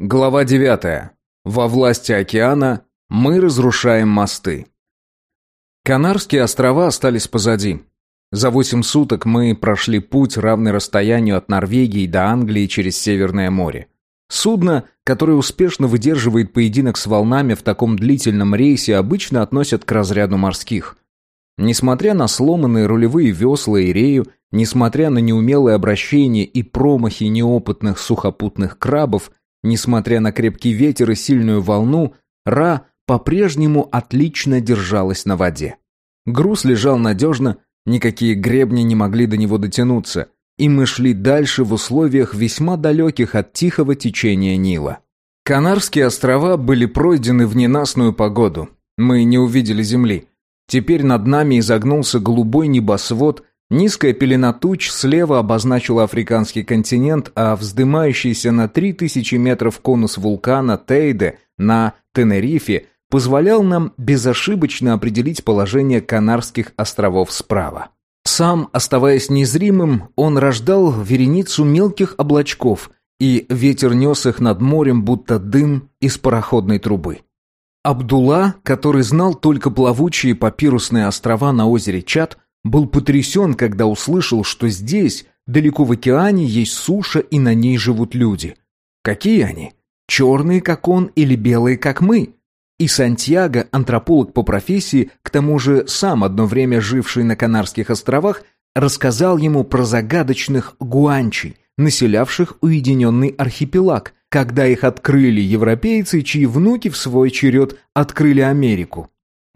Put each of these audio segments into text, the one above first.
Глава 9. Во власти океана мы разрушаем мосты. Канарские острова остались позади. За восемь суток мы прошли путь, равный расстоянию от Норвегии до Англии через Северное море. Судно, которое успешно выдерживает поединок с волнами в таком длительном рейсе, обычно относят к разряду морских. Несмотря на сломанные рулевые весла и рею, несмотря на неумелое обращение и промахи неопытных сухопутных крабов, Несмотря на крепкий ветер и сильную волну, Ра по-прежнему отлично держалась на воде. Груз лежал надежно, никакие гребни не могли до него дотянуться, и мы шли дальше в условиях весьма далеких от тихого течения Нила. Канарские острова были пройдены в ненастную погоду. Мы не увидели земли. Теперь над нами изогнулся голубой небосвод, Низкая пелена туч слева обозначила африканский континент, а вздымающийся на 3000 метров конус вулкана Тейде на Тенерифе позволял нам безошибочно определить положение Канарских островов справа. Сам, оставаясь незримым, он рождал вереницу мелких облачков, и ветер нес их над морем, будто дым из пароходной трубы. Абдулла, который знал только плавучие папирусные острова на озере Чад, был потрясен, когда услышал, что здесь, далеко в океане, есть суша и на ней живут люди. Какие они? Черные, как он, или белые, как мы? И Сантьяго, антрополог по профессии, к тому же сам одно время живший на Канарских островах, рассказал ему про загадочных гуанчей, населявших уединенный архипелаг, когда их открыли европейцы, чьи внуки в свой черед открыли Америку.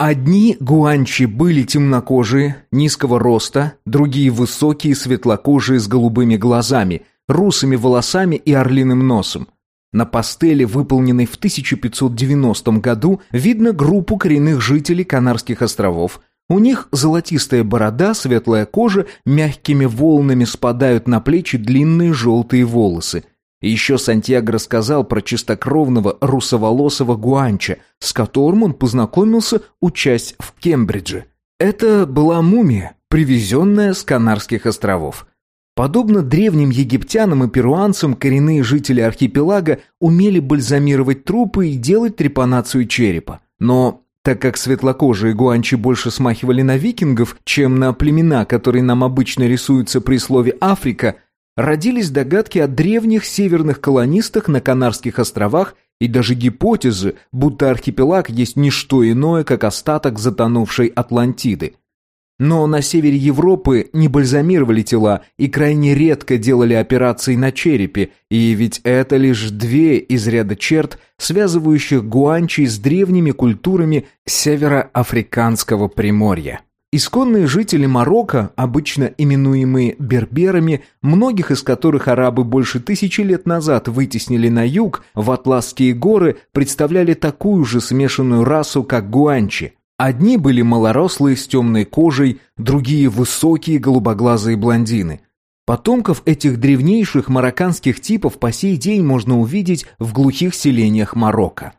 Одни гуанчи были темнокожие, низкого роста, другие высокие, светлокожие с голубыми глазами, русыми волосами и орлиным носом. На пастели, выполненной в 1590 году, видно группу коренных жителей Канарских островов. У них золотистая борода, светлая кожа, мягкими волнами спадают на плечи длинные желтые волосы – и еще Сантьяго рассказал про чистокровного русоволосого гуанча, с которым он познакомился, учась в Кембридже. Это была мумия, привезенная с Канарских островов. Подобно древним египтянам и перуанцам, коренные жители архипелага умели бальзамировать трупы и делать трепанацию черепа. Но так как светлокожие гуанчи больше смахивали на викингов, чем на племена, которые нам обычно рисуются при слове «Африка», родились догадки о древних северных колонистах на Канарских островах и даже гипотезы, будто архипелаг есть не что иное, как остаток затонувшей Атлантиды. Но на севере Европы не бальзамировали тела и крайне редко делали операции на черепе, и ведь это лишь две из ряда черт, связывающих гуанчи с древними культурами североафриканского приморья. Исконные жители Марокко, обычно именуемые берберами, многих из которых арабы больше тысячи лет назад вытеснили на юг, в Атласские горы, представляли такую же смешанную расу, как гуанчи. Одни были малорослые с темной кожей, другие высокие голубоглазые блондины. Потомков этих древнейших марокканских типов по сей день можно увидеть в глухих селениях Марокко.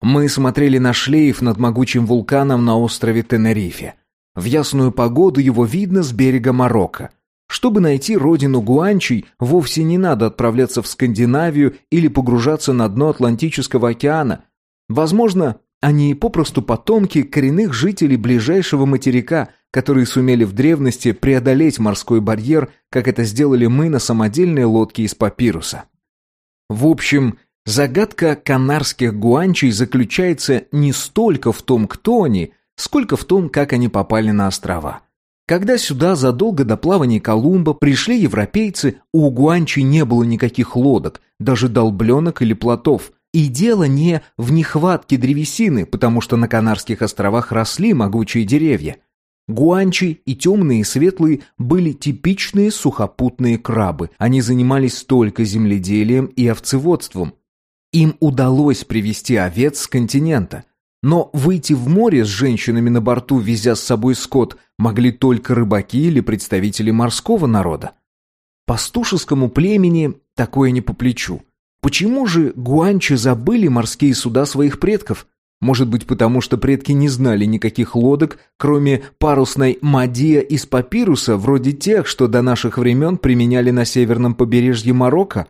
Мы смотрели на шлейф над могучим вулканом на острове Тенерифе. В ясную погоду его видно с берега Марокко. Чтобы найти родину гуанчей, вовсе не надо отправляться в Скандинавию или погружаться на дно Атлантического океана. Возможно, они попросту потомки коренных жителей ближайшего материка, которые сумели в древности преодолеть морской барьер, как это сделали мы на самодельной лодке из папируса. В общем, загадка канарских гуанчей заключается не столько в том, кто они – сколько в том, как они попали на острова. Когда сюда задолго до плавания Колумба пришли европейцы, у Гуанчи не было никаких лодок, даже долбленок или плотов. И дело не в нехватке древесины, потому что на Канарских островах росли могучие деревья. Гуанчи и темные и светлые были типичные сухопутные крабы. Они занимались только земледелием и овцеводством. Им удалось привести овец с континента. Но выйти в море с женщинами на борту, везя с собой скот, могли только рыбаки или представители морского народа. Пастушескому племени такое не по плечу. Почему же гуанчи забыли морские суда своих предков? Может быть, потому что предки не знали никаких лодок, кроме парусной мадия из папируса, вроде тех, что до наших времен применяли на северном побережье Марокко?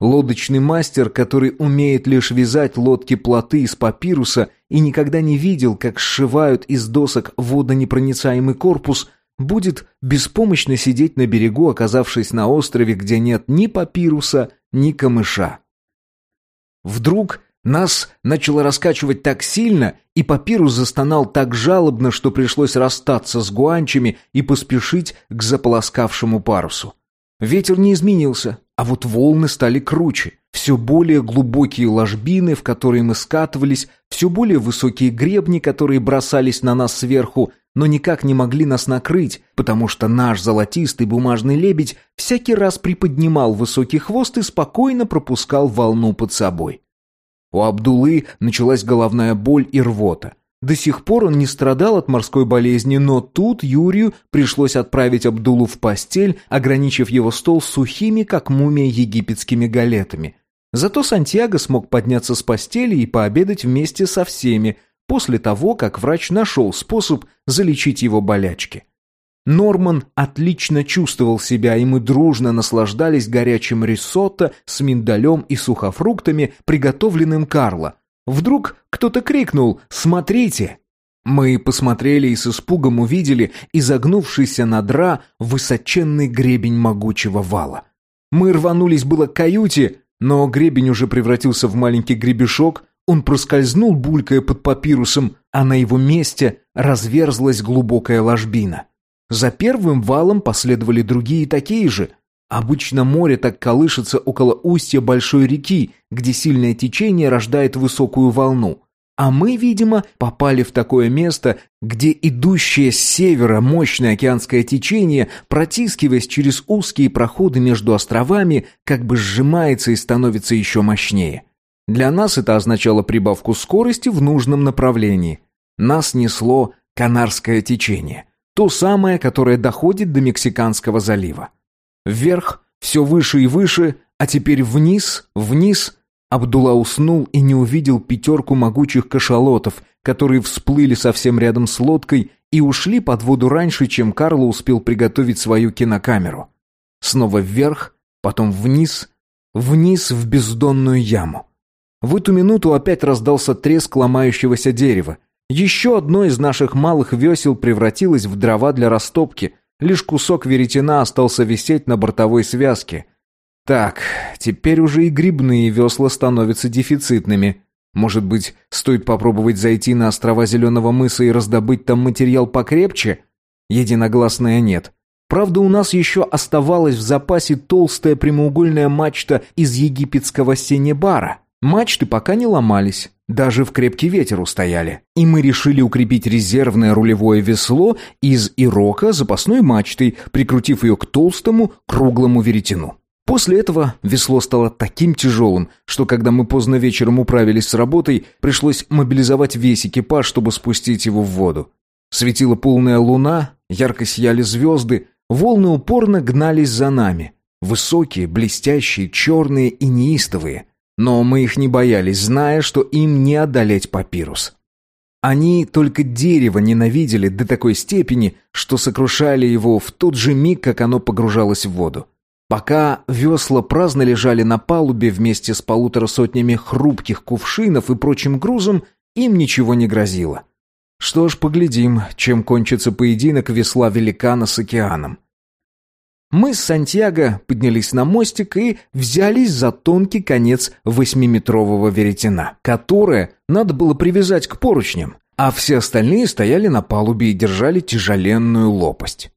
Лодочный мастер, который умеет лишь вязать лодки-плоты из папируса и никогда не видел, как сшивают из досок водонепроницаемый корпус, будет беспомощно сидеть на берегу, оказавшись на острове, где нет ни папируса, ни камыша. Вдруг нас начало раскачивать так сильно, и папирус застонал так жалобно, что пришлось расстаться с гуанчами и поспешить к заполоскавшему парусу. Ветер не изменился, а вот волны стали круче. Все более глубокие ложбины, в которые мы скатывались, все более высокие гребни, которые бросались на нас сверху, но никак не могли нас накрыть, потому что наш золотистый бумажный лебедь всякий раз приподнимал высокий хвост и спокойно пропускал волну под собой. У Абдулы началась головная боль и рвота. До сих пор он не страдал от морской болезни, но тут Юрию пришлось отправить Абдулу в постель, ограничив его стол сухими, как мумия, египетскими галетами. Зато Сантьяго смог подняться с постели и пообедать вместе со всеми, после того, как врач нашел способ залечить его болячки. Норман отлично чувствовал себя, и мы дружно наслаждались горячим рисотто с миндалем и сухофруктами, приготовленным Карло. Вдруг кто-то крикнул «Смотрите!». Мы посмотрели и с испугом увидели изогнувшийся надра высоченный гребень могучего вала. Мы рванулись было к каюте, но гребень уже превратился в маленький гребешок, он проскользнул, булькая под папирусом, а на его месте разверзлась глубокая ложбина. За первым валом последовали другие такие же. Обычно море так колышется около устья большой реки, где сильное течение рождает высокую волну. А мы, видимо, попали в такое место, где идущее с севера мощное океанское течение, протискиваясь через узкие проходы между островами, как бы сжимается и становится еще мощнее. Для нас это означало прибавку скорости в нужном направлении. Нас несло Канарское течение. То самое, которое доходит до Мексиканского залива. Вверх, все выше и выше, а теперь вниз, вниз. Абдулла уснул и не увидел пятерку могучих кашалотов, которые всплыли совсем рядом с лодкой и ушли под воду раньше, чем Карло успел приготовить свою кинокамеру. Снова вверх, потом вниз, вниз в бездонную яму. В эту минуту опять раздался треск ломающегося дерева. Еще одно из наших малых весел превратилось в дрова для растопки. Лишь кусок веретена остался висеть на бортовой связке. Так, теперь уже и грибные весла становятся дефицитными. Может быть, стоит попробовать зайти на острова Зеленого мыса и раздобыть там материал покрепче? Единогласное нет. Правда, у нас еще оставалась в запасе толстая прямоугольная мачта из египетского сенебара. Мачты пока не ломались, даже в крепкий ветер устояли. И мы решили укрепить резервное рулевое весло из ирока запасной мачтой, прикрутив ее к толстому круглому веретену. После этого весло стало таким тяжелым, что когда мы поздно вечером управились с работой, пришлось мобилизовать весь экипаж, чтобы спустить его в воду. Светила полная луна, ярко сияли звезды, волны упорно гнались за нами. Высокие, блестящие, черные и неистовые. Но мы их не боялись, зная, что им не одолеть папирус. Они только дерево ненавидели до такой степени, что сокрушали его в тот же миг, как оно погружалось в воду. Пока весла праздно лежали на палубе вместе с полутора сотнями хрупких кувшинов и прочим грузом, им ничего не грозило. Что ж, поглядим, чем кончится поединок весла великана с океаном. Мы с Сантьяго поднялись на мостик и взялись за тонкий конец восьмиметрового веретена, которое надо было привязать к поручням, а все остальные стояли на палубе и держали тяжеленную лопасть.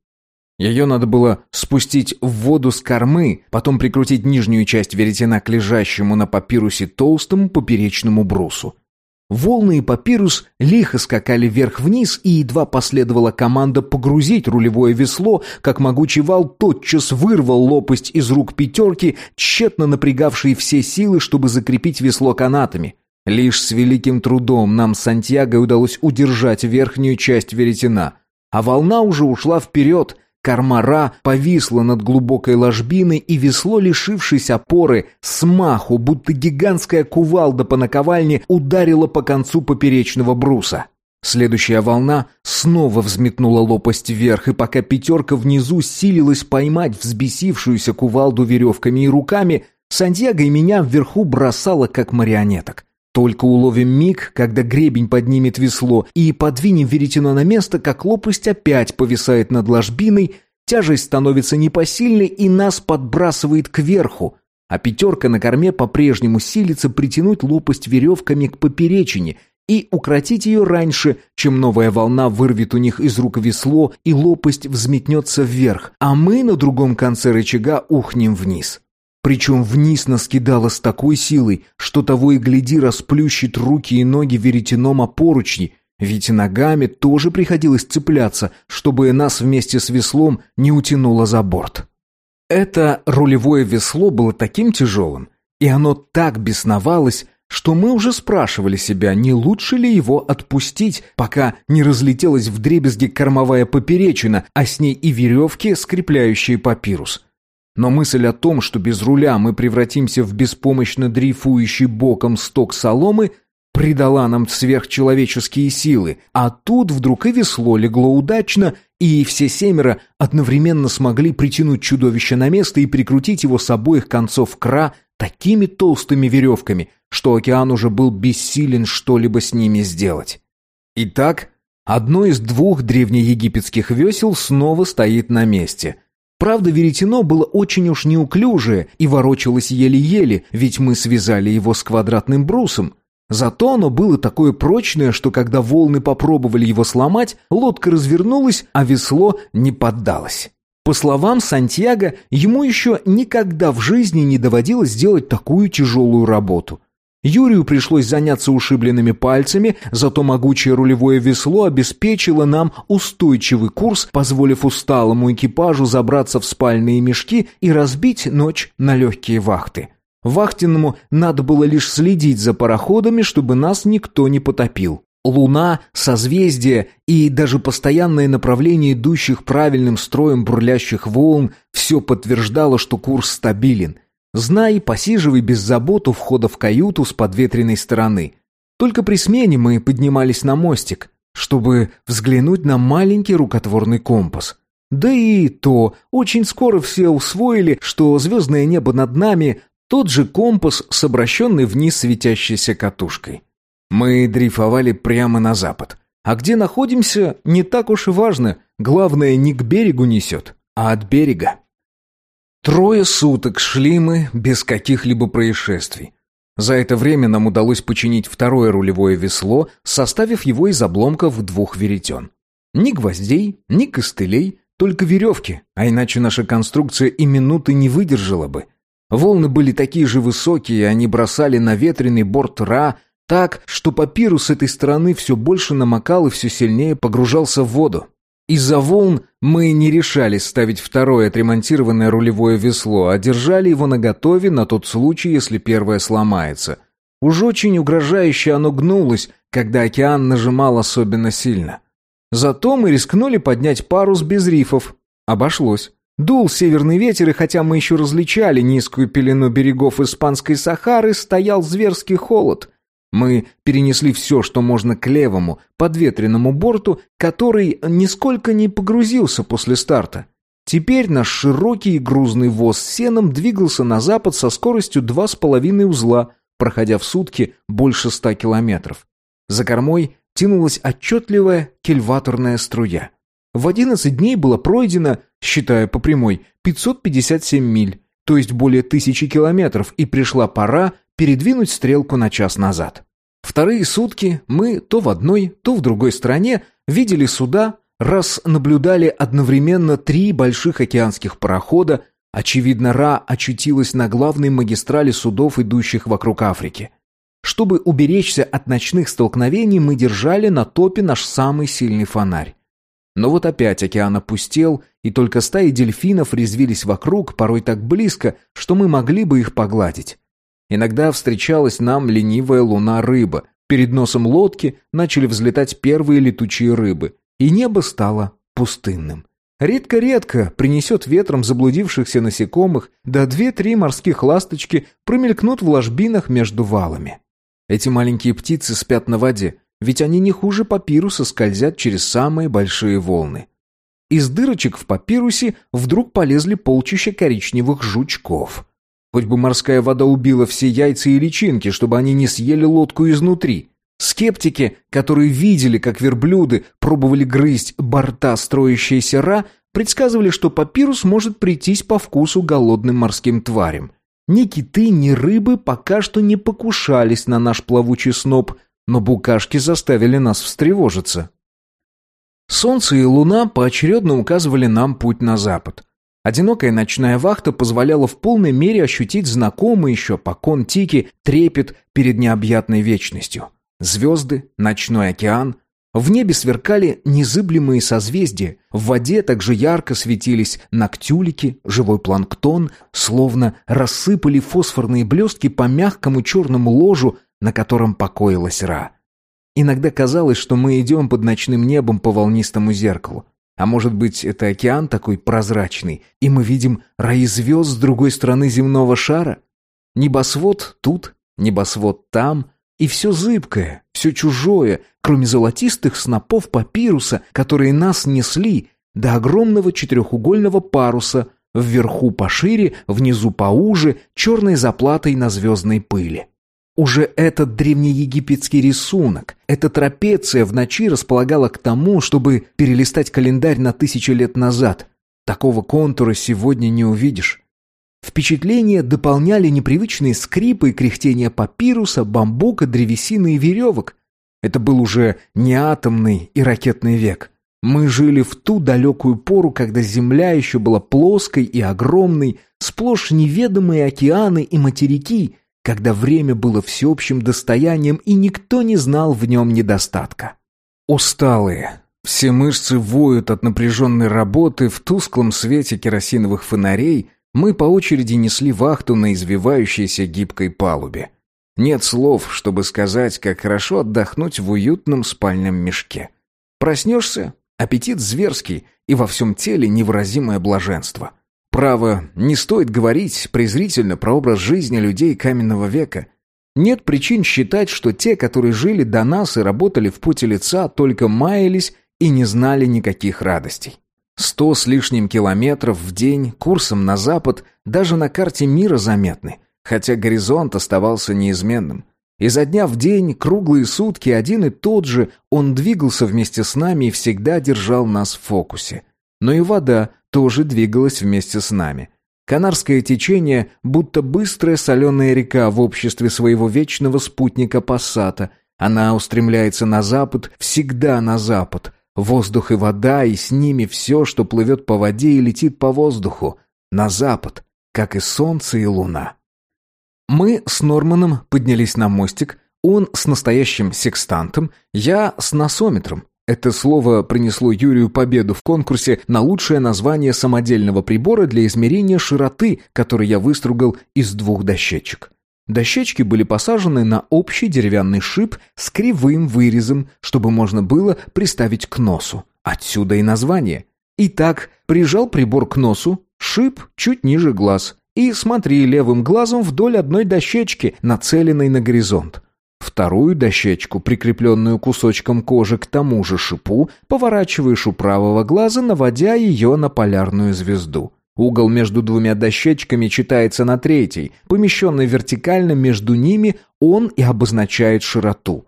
Ее надо было спустить в воду с кормы, потом прикрутить нижнюю часть веретена к лежащему на папирусе толстому поперечному брусу. Волны и папирус лихо скакали вверх-вниз, и едва последовала команда погрузить рулевое весло, как могучий вал тотчас вырвал лопасть из рук пятерки, тщетно напрягавшей все силы, чтобы закрепить весло канатами. Лишь с великим трудом нам с Сантьяго удалось удержать верхнюю часть веретена, а волна уже ушла вперед, Кармара повисла над глубокой ложбиной, и весло, лишившись опоры, смаху, будто гигантская кувалда по наковальне, ударила по концу поперечного бруса. Следующая волна снова взметнула лопасть вверх, и пока пятерка внизу силилась поймать взбесившуюся кувалду веревками и руками, Сантьяго и меня вверху бросало, как марионеток. Только уловим миг, когда гребень поднимет весло, и подвинем веретено на место, как лопасть опять повисает над ложбиной, тяжесть становится непосильной и нас подбрасывает кверху, а пятерка на корме по-прежнему силится притянуть лопасть веревками к поперечине и укротить ее раньше, чем новая волна вырвет у них из рук весло и лопасть взметнется вверх, а мы на другом конце рычага ухнем вниз. Причем вниз нас кидало с такой силой, что того и гляди расплющит руки и ноги веретеном о поручни, ведь ногами тоже приходилось цепляться, чтобы нас вместе с веслом не утянуло за борт. Это рулевое весло было таким тяжелым, и оно так бесновалось, что мы уже спрашивали себя, не лучше ли его отпустить, пока не разлетелась вдребезги кормовая поперечина, а с ней и веревки, скрепляющие папирус. Но мысль о том, что без руля мы превратимся в беспомощно дрейфующий боком сток соломы, придала нам сверхчеловеческие силы, а тут вдруг и весло легло удачно, и все семеро одновременно смогли притянуть чудовище на место и прикрутить его с обоих концов кра такими толстыми веревками, что океан уже был бессилен что-либо с ними сделать. Итак, одно из двух древнеегипетских весел снова стоит на месте – Правда, веретено было очень уж неуклюжее и ворочалось еле-еле, ведь мы связали его с квадратным брусом. Зато оно было такое прочное, что когда волны попробовали его сломать, лодка развернулась, а весло не поддалось. По словам Сантьяго, ему еще никогда в жизни не доводилось делать такую тяжелую работу. Юрию пришлось заняться ушибленными пальцами, зато могучее рулевое весло обеспечило нам устойчивый курс, позволив усталому экипажу забраться в спальные мешки и разбить ночь на легкие вахты. Вахтенному надо было лишь следить за пароходами, чтобы нас никто не потопил. Луна, созвездие и даже постоянное направление идущих правильным строем бурлящих волн все подтверждало, что курс стабилен. Знай, посиживай без забот у входа в каюту с подветренной стороны. Только при смене мы поднимались на мостик, чтобы взглянуть на маленький рукотворный компас. Да и то, очень скоро все усвоили, что звездное небо над нами – тот же компас с обращенной вниз светящейся катушкой. Мы дрейфовали прямо на запад. А где находимся, не так уж и важно. Главное, не к берегу несет, а от берега. Трое суток шли мы без каких-либо происшествий. За это время нам удалось починить второе рулевое весло, составив его из обломков двух веретен. Ни гвоздей, ни костылей, только веревки, а иначе наша конструкция и минуты не выдержала бы. Волны были такие же высокие, они бросали на ветреный борт Ра так, что папирус с этой стороны все больше намокал и все сильнее погружался в воду. Из-за волн мы не решались ставить второе отремонтированное рулевое весло, а держали его наготове на тот случай, если первое сломается. Уж очень угрожающе оно гнулось, когда океан нажимал особенно сильно. Зато мы рискнули поднять парус без рифов. Обошлось. Дул северный ветер, и хотя мы еще различали низкую пелену берегов Испанской Сахары, стоял зверский холод. Мы перенесли все, что можно к левому, подветренному борту, который нисколько не погрузился после старта. Теперь наш широкий и грузный воз с сеном двигался на запад со скоростью 2,5 узла, проходя в сутки больше 100 километров. За кормой тянулась отчетливая кельваторная струя. В 11 дней было пройдено, считая по прямой, 557 миль, то есть более тысячи километров, и пришла пора передвинуть стрелку на час назад. Вторые сутки мы то в одной, то в другой стране видели суда, раз наблюдали одновременно три больших океанских парохода, очевидно, Ра очутилась на главной магистрали судов, идущих вокруг Африки. Чтобы уберечься от ночных столкновений, мы держали на топе наш самый сильный фонарь. Но вот опять океан опустел, и только стаи дельфинов резвились вокруг, порой так близко, что мы могли бы их погладить. Иногда встречалась нам ленивая луна-рыба. Перед носом лодки начали взлетать первые летучие рыбы, и небо стало пустынным. Редко-редко принесет ветром заблудившихся насекомых, да две-три морских ласточки промелькнут в ложбинах между валами. Эти маленькие птицы спят на воде, ведь они не хуже папируса скользят через самые большие волны. Из дырочек в папирусе вдруг полезли полчища коричневых жучков. Хоть бы морская вода убила все яйца и личинки, чтобы они не съели лодку изнутри. Скептики, которые видели, как верблюды пробовали грызть борта строящейся ра, предсказывали, что папирус может прийтись по вкусу голодным морским тварям. Ни киты, ни рыбы пока что не покушались на наш плавучий сноп, но букашки заставили нас встревожиться. Солнце и луна поочередно указывали нам путь на запад. Одинокая ночная вахта позволяла в полной мере ощутить знакомый еще по Кон-Тики трепет перед необъятной вечностью. Звезды, ночной океан. В небе сверкали незыблемые созвездия, в воде также ярко светились нактюлики, живой планктон, словно рассыпали фосфорные блестки по мягкому черному ложу, на котором покоилась Ра. Иногда казалось, что мы идем под ночным небом по волнистому зеркалу. А может быть, это океан такой прозрачный, и мы видим раи звезд с другой стороны земного шара? Небосвод тут, небосвод там, и все зыбкое, все чужое, кроме золотистых снопов папируса, которые нас несли, до огромного четырехугольного паруса, вверху пошире, внизу поуже, черной заплатой на звездной пыли. Уже этот древнеегипетский рисунок, эта трапеция в ночи располагала к тому, чтобы перелистать календарь на тысячи лет назад. Такого контура сегодня не увидишь. Впечатление дополняли непривычные скрипы и кряхтения папируса, бамбука, древесины и веревок. Это был уже не атомный и ракетный век. Мы жили в ту далекую пору, когда Земля еще была плоской и огромной, сплошь неведомые океаны и материки — когда время было всеобщим достоянием и никто не знал в нем недостатка. Усталые, все мышцы воют от напряженной работы в тусклом свете керосиновых фонарей, мы по очереди несли вахту на извивающейся гибкой палубе. Нет слов, чтобы сказать, как хорошо отдохнуть в уютном спальном мешке. Проснешься, аппетит зверский и во всем теле невыразимое блаженство — Право, не стоит говорить презрительно про образ жизни людей каменного века. Нет причин считать, что те, которые жили до нас и работали в поте лица, только маялись и не знали никаких радостей. Сто с лишним километров в день курсом на запад даже на карте мира заметны, хотя горизонт оставался неизменным. Изо дня в день, круглые сутки, один и тот же, он двигался вместе с нами и всегда держал нас в фокусе. Но и вода тоже двигалась вместе с нами. Канарское течение, будто быстрая соленая река в обществе своего вечного спутника Пассата. Она устремляется на запад, всегда на запад. Воздух и вода, и с ними все, что плывет по воде и летит по воздуху. На запад, как и солнце и луна. Мы с Норманом поднялись на мостик, он с настоящим секстантом, я с носометром. Это слово принесло Юрию победу в конкурсе на лучшее название самодельного прибора для измерения широты, который я выстругал из двух дощечек. Дощечки были посажены на общий деревянный шип с кривым вырезом, чтобы можно было приставить к носу. Отсюда и название. Итак, прижал прибор к носу, шип чуть ниже глаз, и смотри левым глазом вдоль одной дощечки, нацеленной на горизонт. Вторую дощечку, прикрепленную кусочком кожи к тому же шипу, поворачиваешь у правого глаза, наводя ее на полярную звезду. Угол между двумя дощечками читается на третьей, помещенный вертикально между ними, он и обозначает широту.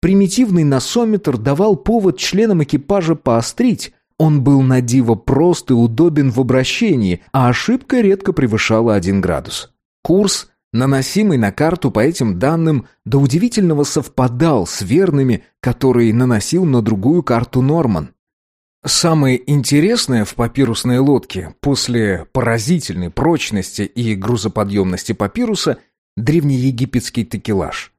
Примитивный носометр давал повод членам экипажа поострить. Он был на диво прост и удобен в обращении, а ошибка редко превышала один градус. Курс наносимый на карту по этим данным до удивительного совпадал с верными, которые наносил на другую карту Норман. Самое интересное в папирусной лодке после поразительной прочности и грузоподъемности папируса – древнеегипетский текелаж.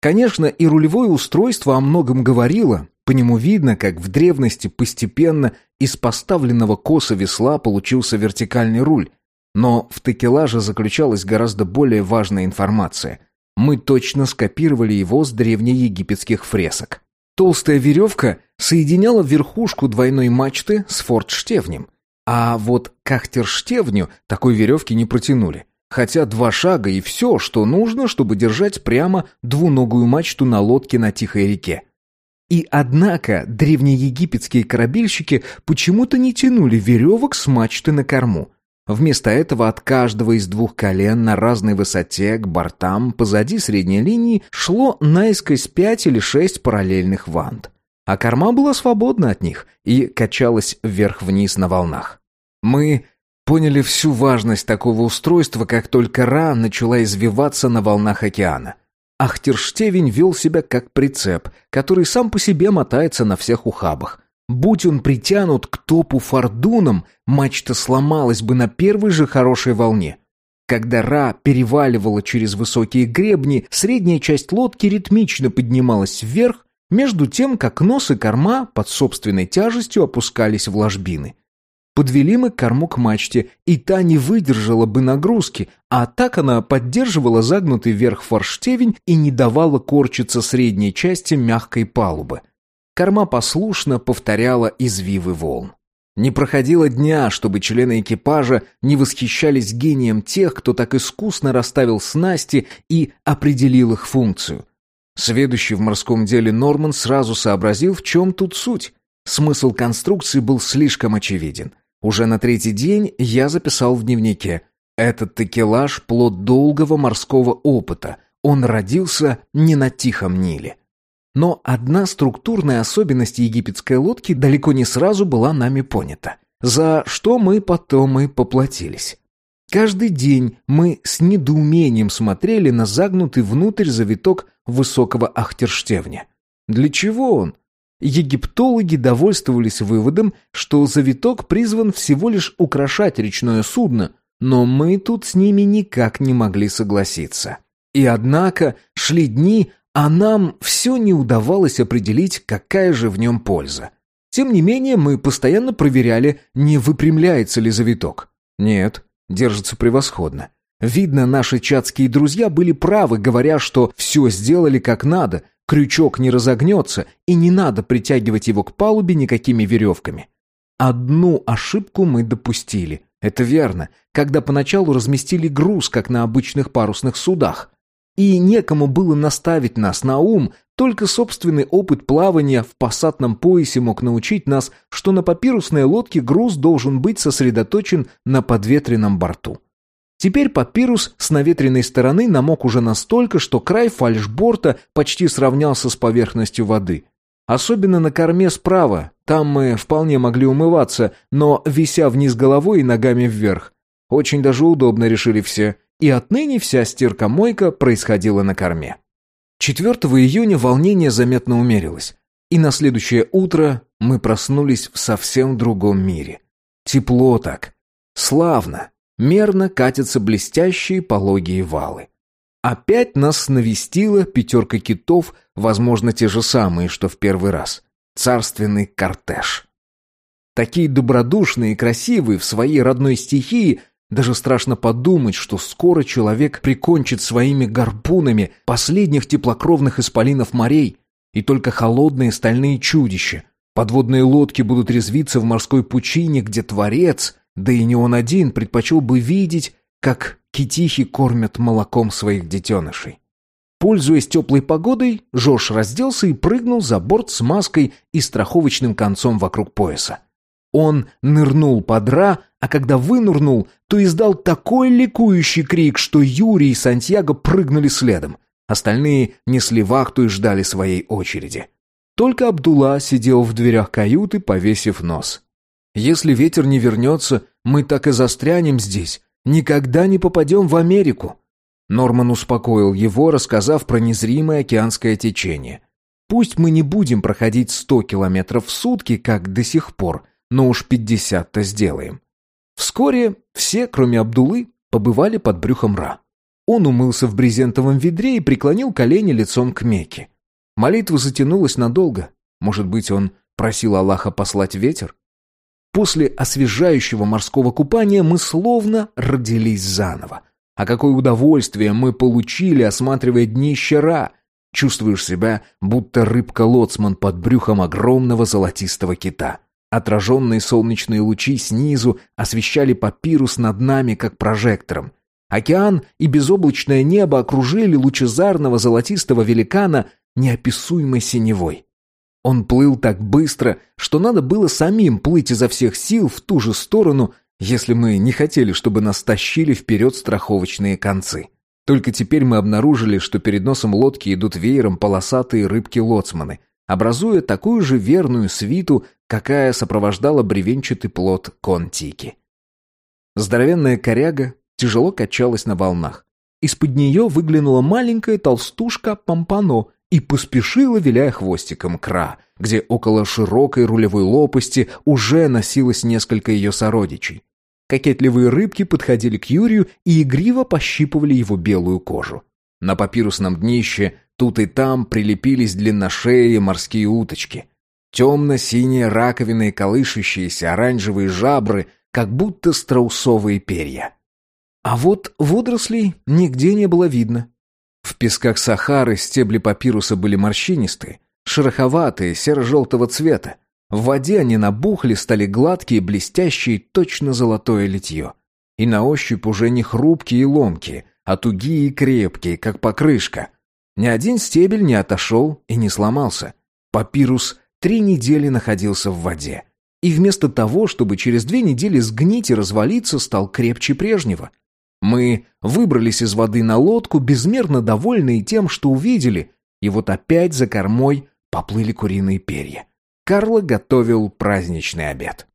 Конечно, и рулевое устройство о многом говорило, по нему видно, как в древности постепенно из поставленного коса весла получился вертикальный руль, но в текелаже заключалась гораздо более важная информация. Мы точно скопировали его с древнеегипетских фресок. Толстая веревка соединяла верхушку двойной мачты с фортштевнем. А вот кахтерштевню такой веревки не протянули. Хотя два шага и все, что нужно, чтобы держать прямо двуногую мачту на лодке на тихой реке. И однако древнеегипетские корабельщики почему-то не тянули веревок с мачты на корму. Вместо этого от каждого из двух колен на разной высоте к бортам позади средней линии шло наискось пять или шесть параллельных вант. А корма была свободна от них и качалась вверх-вниз на волнах. Мы поняли всю важность такого устройства, как только Ра начала извиваться на волнах океана. Ахтерштевень вел себя как прицеп, который сам по себе мотается на всех ухабах. Будь он притянут к топу фордуном, мачта сломалась бы на первой же хорошей волне. Когда Ра переваливала через высокие гребни, средняя часть лодки ритмично поднималась вверх, между тем, как нос и корма под собственной тяжестью опускались в ложбины. Подвели мы корму к мачте, и та не выдержала бы нагрузки, а так она поддерживала загнутый вверх форштевень и не давала корчиться средней части мягкой палубы. Корма послушно повторяла извивы волн. Не проходило дня, чтобы члены экипажа не восхищались гением тех, кто так искусно расставил снасти и определил их функцию. Сведущий в морском деле Норман сразу сообразил, в чем тут суть. Смысл конструкции был слишком очевиден. Уже на третий день я записал в дневнике. Этот такелаж – плод долгого морского опыта. Он родился не на Тихом Ниле. Но одна структурная особенность египетской лодки далеко не сразу была нами понята. За что мы потом и поплатились. Каждый день мы с недоумением смотрели на загнутый внутрь завиток высокого ахтерштевня. Для чего он? Египтологи довольствовались выводом, что завиток призван всего лишь украшать речное судно, но мы тут с ними никак не могли согласиться. И однако шли дни, а нам все не удавалось определить, какая же в нем польза. Тем не менее, мы постоянно проверяли, не выпрямляется ли завиток. Нет, держится превосходно. Видно, наши чатские друзья были правы, говоря, что все сделали как надо, Крючок не разогнется, и не надо притягивать его к палубе никакими веревками. Одну ошибку мы допустили. Это верно, когда поначалу разместили груз, как на обычных парусных судах. И некому было наставить нас на ум, только собственный опыт плавания в пассатном поясе мог научить нас, что на папирусной лодке груз должен быть сосредоточен на подветренном борту. Теперь папирус с наветренной стороны намок уже настолько, что край фальшборта почти сравнялся с поверхностью воды. Особенно на корме справа, там мы вполне могли умываться, но вися вниз головой и ногами вверх. Очень даже удобно, решили все, и отныне вся стирка-мойка происходила на корме. 4 июня волнение заметно умерилось, и на следующее утро мы проснулись в совсем другом мире. Тепло так, славно, мерно катятся блестящие пологие валы. Опять нас навестила пятерка китов, возможно, те же самые, что в первый раз. Царственный кортеж. Такие добродушные и красивые в своей родной стихии, даже страшно подумать, что скоро человек прикончит своими гарпунами последних теплокровных исполинов морей, и только холодные стальные чудища, подводные лодки будут резвиться в морской пучине, где Творец да и не он один предпочел бы видеть, как китихи кормят молоком своих детенышей. Пользуясь теплой погодой, Жош разделся и прыгнул за борт с маской и страховочным концом вокруг пояса. Он нырнул под Ра, а когда вынырнул, то издал такой ликующий крик, что Юрий и Сантьяго прыгнули следом. Остальные несли вахту и ждали своей очереди. Только Абдулла сидел в дверях каюты, повесив нос. Если ветер не вернется, мы так и застрянем здесь, никогда не попадем в Америку». Норман успокоил его, рассказав про незримое океанское течение. «Пусть мы не будем проходить сто километров в сутки, как до сих пор, но уж пятьдесят-то сделаем». Вскоре все, кроме Абдулы, побывали под брюхом Ра. Он умылся в брезентовом ведре и преклонил колени лицом к Мекке. Молитва затянулась надолго. Может быть, он просил Аллаха послать ветер? После освежающего морского купания мы словно родились заново. А какое удовольствие мы получили, осматривая днище Ра! Чувствуешь себя, будто рыбка-лоцман под брюхом огромного золотистого кита. Отраженные солнечные лучи снизу освещали папирус над нами, как прожектором. Океан и безоблачное небо окружили лучезарного золотистого великана неописуемой синевой. Он плыл так быстро, что надо было самим плыть изо всех сил в ту же сторону, если мы не хотели, чтобы нас тащили вперед страховочные концы. Только теперь мы обнаружили, что перед носом лодки идут веером полосатые рыбки-лоцманы, образуя такую же верную свиту, какая сопровождала бревенчатый плод контики. Здоровенная коряга тяжело качалась на волнах. Из-под нее выглянула маленькая толстушка Помпано и поспешила, виляя хвостиком, кра, где около широкой рулевой лопасти уже носилось несколько ее сородичей. Кокетливые рыбки подходили к Юрию и игриво пощипывали его белую кожу. На папирусном днище тут и там прилепились длинношеи морские уточки. Темно-синие раковины и колышущиеся оранжевые жабры, как будто страусовые перья. А вот водорослей нигде не было видно. В песках Сахары стебли папируса были морщинистые, шероховатые, серо-желтого цвета. В воде они набухли, стали гладкие, блестящие, точно золотое литье. И на ощупь уже не хрупкие и ломкие, а тугие и крепкие, как покрышка. Ни один стебель не отошел и не сломался. Папирус три недели находился в воде. И вместо того, чтобы через две недели сгнить и развалиться, стал крепче прежнего. Мы выбрались из воды на лодку, безмерно довольные тем, что увидели, и вот опять за кормой поплыли куриные перья. Карло готовил праздничный обед.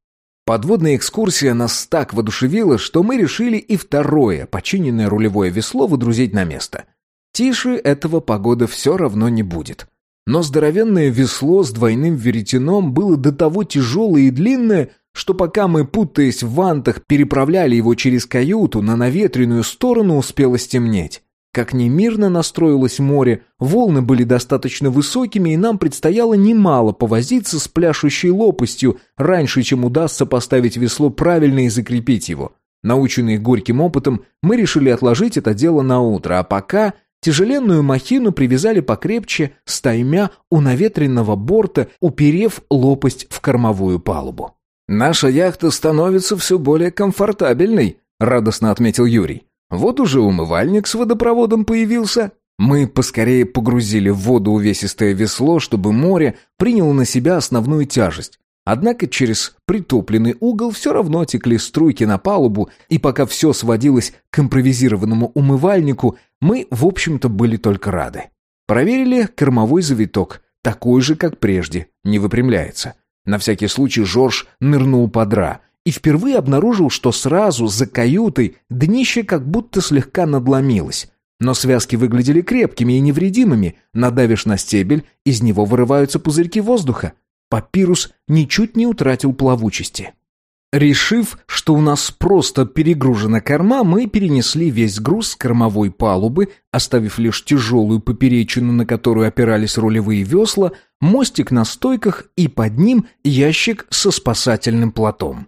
Подводная экскурсия нас так воодушевила, что мы решили и второе, починенное рулевое весло, выдрузить на место. Тише этого погода все равно не будет. Но здоровенное весло с двойным веретеном было до того тяжелое и длинное, что пока мы, путаясь в вантах, переправляли его через каюту, на наветренную сторону успело стемнеть. Как немирно настроилось море, волны были достаточно высокими, и нам предстояло немало повозиться с пляшущей лопастью, раньше, чем удастся поставить весло правильно и закрепить его. Наученные горьким опытом, мы решили отложить это дело на утро, а пока тяжеленную махину привязали покрепче, стаймя у наветренного борта, уперев лопасть в кормовую палубу. «Наша яхта становится все более комфортабельной», — радостно отметил Юрий. «Вот уже умывальник с водопроводом появился». Мы поскорее погрузили в воду увесистое весло, чтобы море приняло на себя основную тяжесть. Однако через притопленный угол все равно текли струйки на палубу, и пока все сводилось к импровизированному умывальнику, мы, в общем-то, были только рады. Проверили кормовой завиток, такой же, как прежде, не выпрямляется. На всякий случай Жорж нырнул под ра и впервые обнаружил, что сразу за каютой днище как будто слегка надломилось. Но связки выглядели крепкими и невредимыми. Надавишь на стебель, из него вырываются пузырьки воздуха. Папирус ничуть не утратил плавучести. Решив, что у нас просто перегружена корма, мы перенесли весь груз с кормовой палубы, оставив лишь тяжелую поперечину, на которую опирались рулевые весла, мостик на стойках и под ним ящик со спасательным платом.